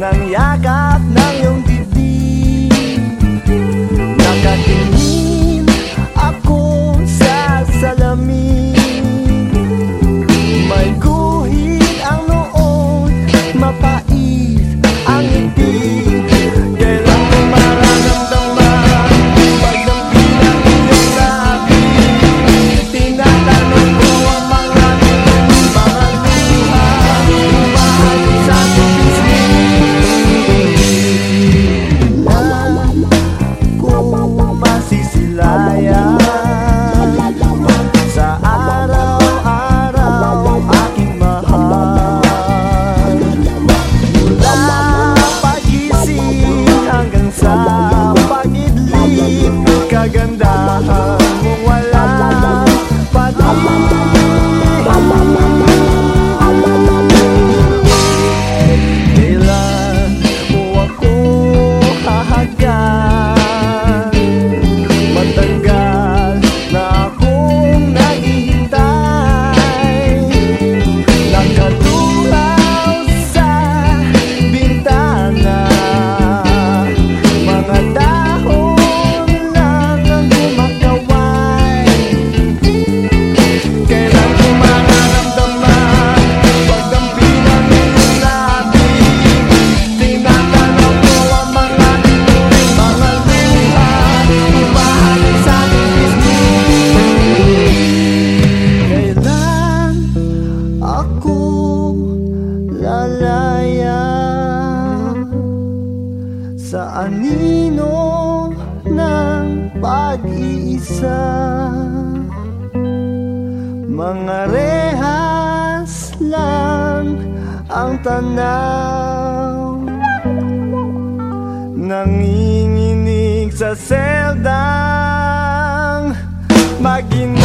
ng yakap malaya. Sa anino ng pag-iisa mga rehas lang ang tanaw. Nanginginig sa seldang maging